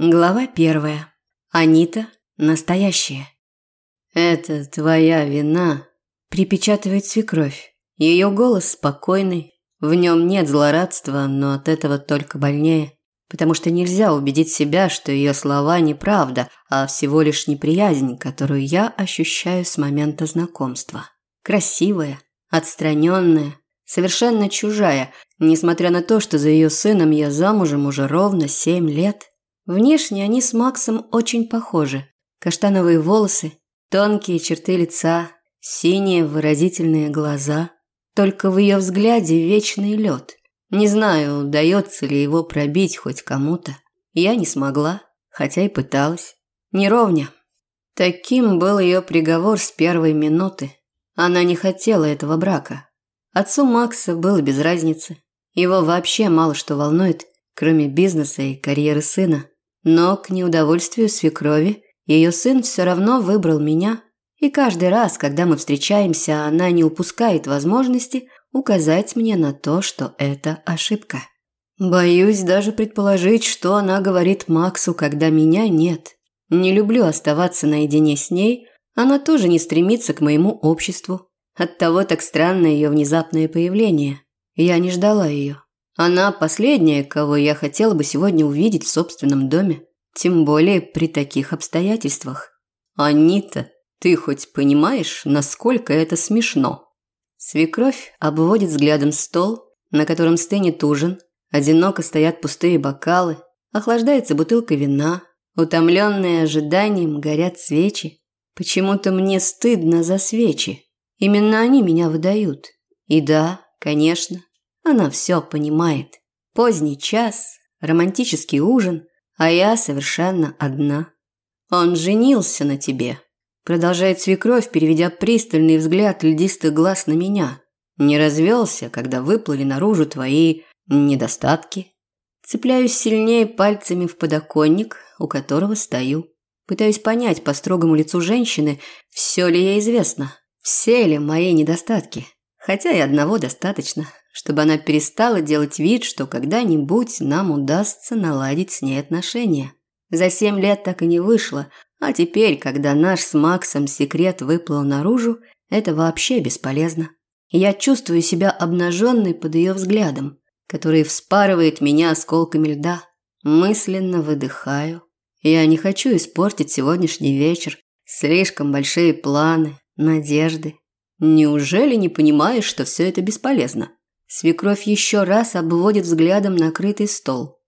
Глава первая. Анита. Настоящая. «Это твоя вина», – припечатывает свекровь. Ее голос спокойный, в нем нет злорадства, но от этого только больнее, потому что нельзя убедить себя, что ее слова неправда, а всего лишь неприязнь, которую я ощущаю с момента знакомства. Красивая, отстраненная, совершенно чужая, несмотря на то, что за ее сыном я замужем уже ровно семь лет. Внешне они с Максом очень похожи. Каштановые волосы, тонкие черты лица, синие выразительные глаза. Только в ее взгляде вечный лед. Не знаю, удается ли его пробить хоть кому-то. Я не смогла, хотя и пыталась. Неровня. Таким был ее приговор с первой минуты. Она не хотела этого брака. Отцу Макса было без разницы. Его вообще мало что волнует, кроме бизнеса и карьеры сына. Но к неудовольствию свекрови ее сын все равно выбрал меня, и каждый раз, когда мы встречаемся, она не упускает возможности указать мне на то, что это ошибка. Боюсь даже предположить, что она говорит Максу, когда меня нет. Не люблю оставаться наедине с ней, она тоже не стремится к моему обществу. Оттого так странно ее внезапное появление. Я не ждала ее. Она последняя, кого я хотела бы сегодня увидеть в собственном доме, тем более при таких обстоятельствах. Анита, ты хоть понимаешь, насколько это смешно? Свекровь обводит взглядом стол, на котором стынет ужин, одиноко стоят пустые бокалы, охлаждается бутылка вина, утомленные ожиданием горят свечи. Почему-то мне стыдно за свечи. Именно они меня выдают. И да, конечно, она все понимает. Поздний час, романтический ужин, а я совершенно одна. Он женился на тебе. Продолжает свекровь, переведя пристальный взгляд льдистых глаз на меня. Не развелся, когда выплыли наружу твои недостатки. Цепляюсь сильнее пальцами в подоконник, у которого стою. Пытаюсь понять по строгому лицу женщины, все ли ей известно, все ли мои недостатки. Хотя и одного достаточно, чтобы она перестала делать вид, что когда-нибудь нам удастся наладить с ней отношения. За семь лет так и не вышло, а теперь, когда наш с Максом секрет выплыл наружу, это вообще бесполезно. Я чувствую себя обнаженной под ее взглядом, который вспарывает меня осколками льда. Мысленно выдыхаю. Я не хочу испортить сегодняшний вечер. Слишком большие планы, надежды. Неужели не понимаешь, что все это бесполезно? Свекровь еще раз обводит взглядом накрытый стол.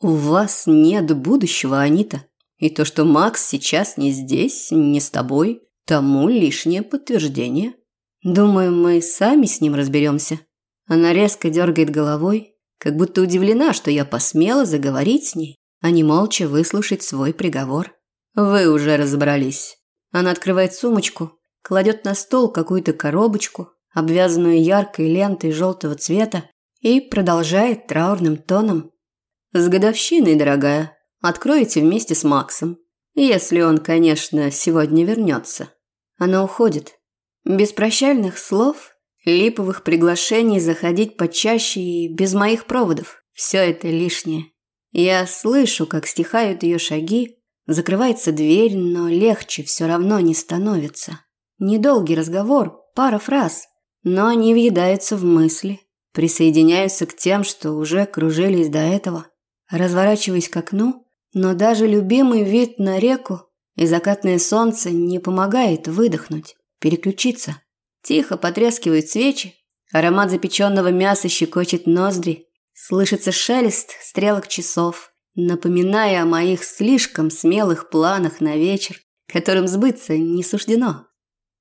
«У вас нет будущего, Анита. И то, что Макс сейчас не здесь, не с тобой, тому лишнее подтверждение. Думаю, мы сами с ним разберемся». Она резко дергает головой, как будто удивлена, что я посмела заговорить с ней, а не молча выслушать свой приговор. «Вы уже разобрались». Она открывает сумочку, кладет на стол какую-то коробочку, обвязанную яркой лентой желтого цвета, и продолжает траурным тоном. «С годовщиной, дорогая, откроете вместе с Максом. Если он, конечно, сегодня вернется». Она уходит. Без прощальных слов, липовых приглашений заходить почаще и без моих проводов. Все это лишнее. Я слышу, как стихают ее шаги, закрывается дверь, но легче все равно не становится. Недолгий разговор, пара фраз, но они въедаются в мысли, присоединяются к тем, что уже кружились до этого. Разворачиваясь к окну, но даже любимый вид на реку и закатное солнце не помогает выдохнуть, переключиться. Тихо потрескивают свечи, аромат запеченного мяса щекочет ноздри, слышится шелест стрелок часов, напоминая о моих слишком смелых планах на вечер, которым сбыться не суждено.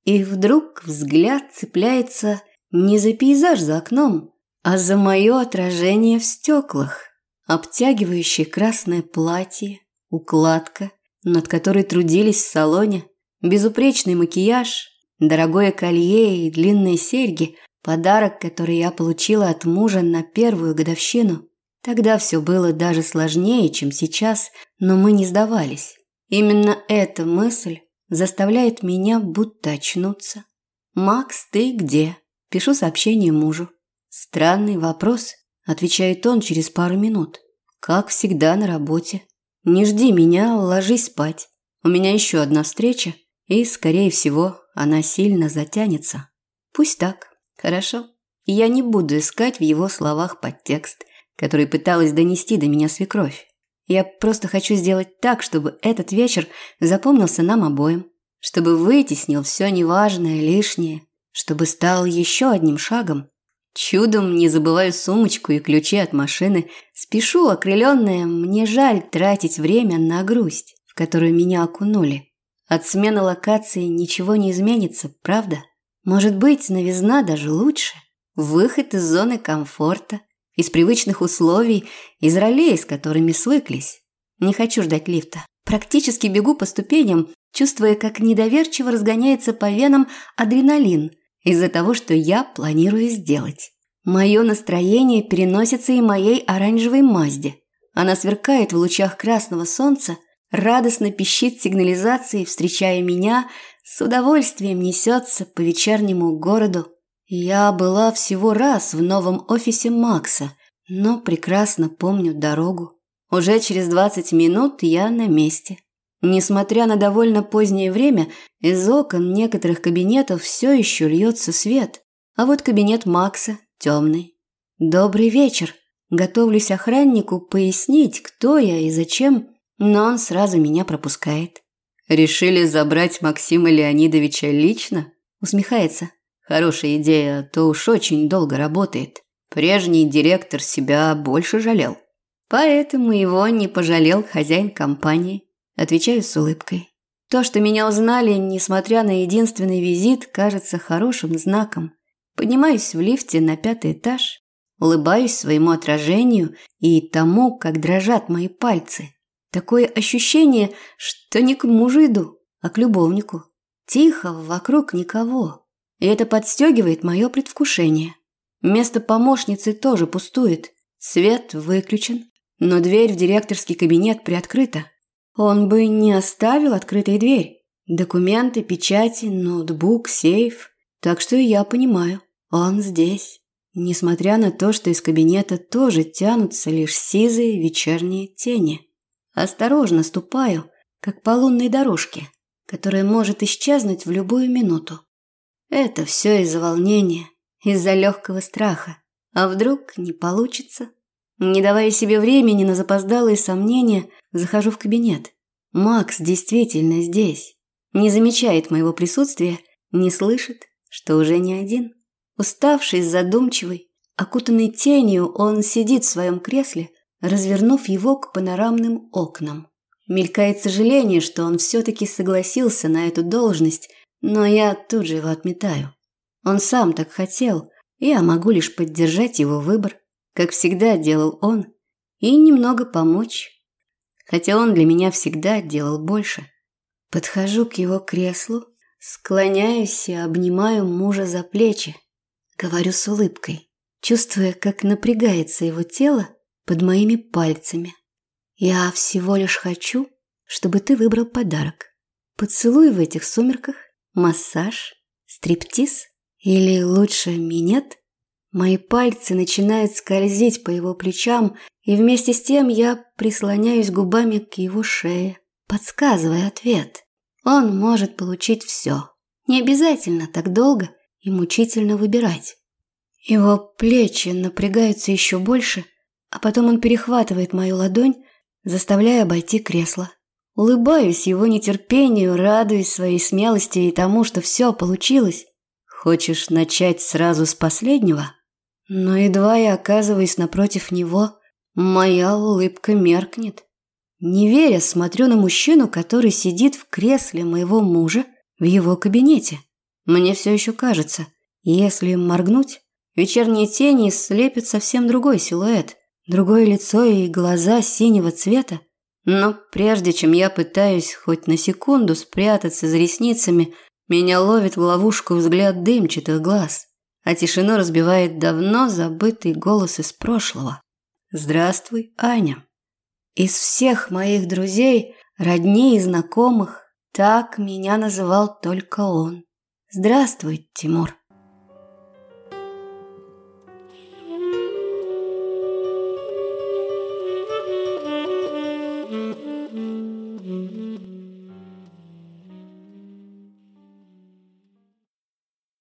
И вдруг взгляд цепляется не за пейзаж за окном, а за мое отражение в стеклах. Обтягивающее красное платье, укладка, над которой трудились в салоне, безупречный макияж, дорогое колье и длинные серьги – подарок, который я получила от мужа на первую годовщину. Тогда все было даже сложнее, чем сейчас, но мы не сдавались. Именно эта мысль заставляет меня будто очнуться. «Макс, ты где?» Пишу сообщение мужу. «Странный вопрос», – отвечает он через пару минут. «Как всегда на работе. Не жди меня, ложись спать. У меня еще одна встреча, и, скорее всего, она сильно затянется. Пусть так. Хорошо. Я не буду искать в его словах подтекст, который пыталась донести до меня свекровь. Я просто хочу сделать так, чтобы этот вечер запомнился нам обоим, чтобы вытеснил все неважное, лишнее, чтобы стал еще одним шагом. Чудом не забываю сумочку и ключи от машины, спешу, окрыленная, мне жаль тратить время на грусть, в которую меня окунули. От смены локации ничего не изменится, правда? Может быть, новизна даже лучше. Выход из зоны комфорта, из привычных условий, из ролей, с которыми свыклись. Не хочу ждать лифта. Практически бегу по ступеням, чувствуя, как недоверчиво разгоняется по венам адреналин из-за того, что я планирую сделать. Мое настроение переносится и моей оранжевой Мазде. Она сверкает в лучах красного солнца, радостно пищит сигнализацией, встречая меня, с удовольствием несется по вечернему городу. Я была всего раз в новом офисе Макса, но прекрасно помню дорогу. Уже через 20 минут я на месте. Несмотря на довольно позднее время, из окон некоторых кабинетов все еще льется свет, а вот кабинет Макса темный. «Добрый вечер!» Готовлюсь охраннику пояснить, кто я и зачем, но он сразу меня пропускает. «Решили забрать Максима Леонидовича лично?» Усмехается. «Хорошая идея, то уж очень долго работает. Прежний директор себя больше жалел». Поэтому его не пожалел хозяин компании. Отвечаю с улыбкой. То, что меня узнали, несмотря на единственный визит, кажется хорошим знаком. Поднимаюсь в лифте на пятый этаж, улыбаюсь своему отражению и тому, как дрожат мои пальцы. Такое ощущение, что не к мужу иду, а к любовнику. Тихо, вокруг никого. И это подстегивает мое предвкушение. Место помощницы тоже пустует. Свет выключен, но дверь в директорский кабинет приоткрыта. Он бы не оставил открытой дверь. Документы, печати, ноутбук, сейф. Так что я понимаю, он здесь. Несмотря на то, что из кабинета тоже тянутся лишь сизые вечерние тени. Осторожно ступаю, как по лунной дорожке, которая может исчезнуть в любую минуту. Это все из-за волнения, из-за легкого страха. А вдруг не получится? Не давая себе времени на запоздалые сомнения, захожу в кабинет. Макс действительно здесь. Не замечает моего присутствия, не слышит, что уже не один. Уставший, задумчивый, окутанный тенью, он сидит в своем кресле, развернув его к панорамным окнам. Мелькает сожаление, что он все-таки согласился на эту должность, но я тут же его отметаю. Он сам так хотел, и я могу лишь поддержать его выбор как всегда делал он, и немного помочь. Хотя он для меня всегда делал больше. Подхожу к его креслу, склоняюсь и обнимаю мужа за плечи. Говорю с улыбкой, чувствуя, как напрягается его тело под моими пальцами. Я всего лишь хочу, чтобы ты выбрал подарок. Поцелуй в этих сумерках, массаж, стриптиз или лучше минет? Мои пальцы начинают скользить по его плечам, и вместе с тем я прислоняюсь губами к его шее, подсказывая ответ. Он может получить все. Не обязательно так долго и мучительно выбирать. Его плечи напрягаются еще больше, а потом он перехватывает мою ладонь, заставляя обойти кресло. Улыбаюсь его нетерпению, радуюсь своей смелости и тому, что все получилось. Хочешь начать сразу с последнего? Но едва я оказываюсь напротив него, моя улыбка меркнет. Не веря, смотрю на мужчину, который сидит в кресле моего мужа в его кабинете. Мне все еще кажется, если моргнуть, вечерние тени слепят совсем другой силуэт, другое лицо и глаза синего цвета. Но прежде чем я пытаюсь хоть на секунду спрятаться за ресницами, меня ловит в ловушку взгляд дымчатых глаз а тишину разбивает давно забытый голос из прошлого. «Здравствуй, Аня». Из всех моих друзей, родней и знакомых, так меня называл только он. «Здравствуй, Тимур».